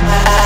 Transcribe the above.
I,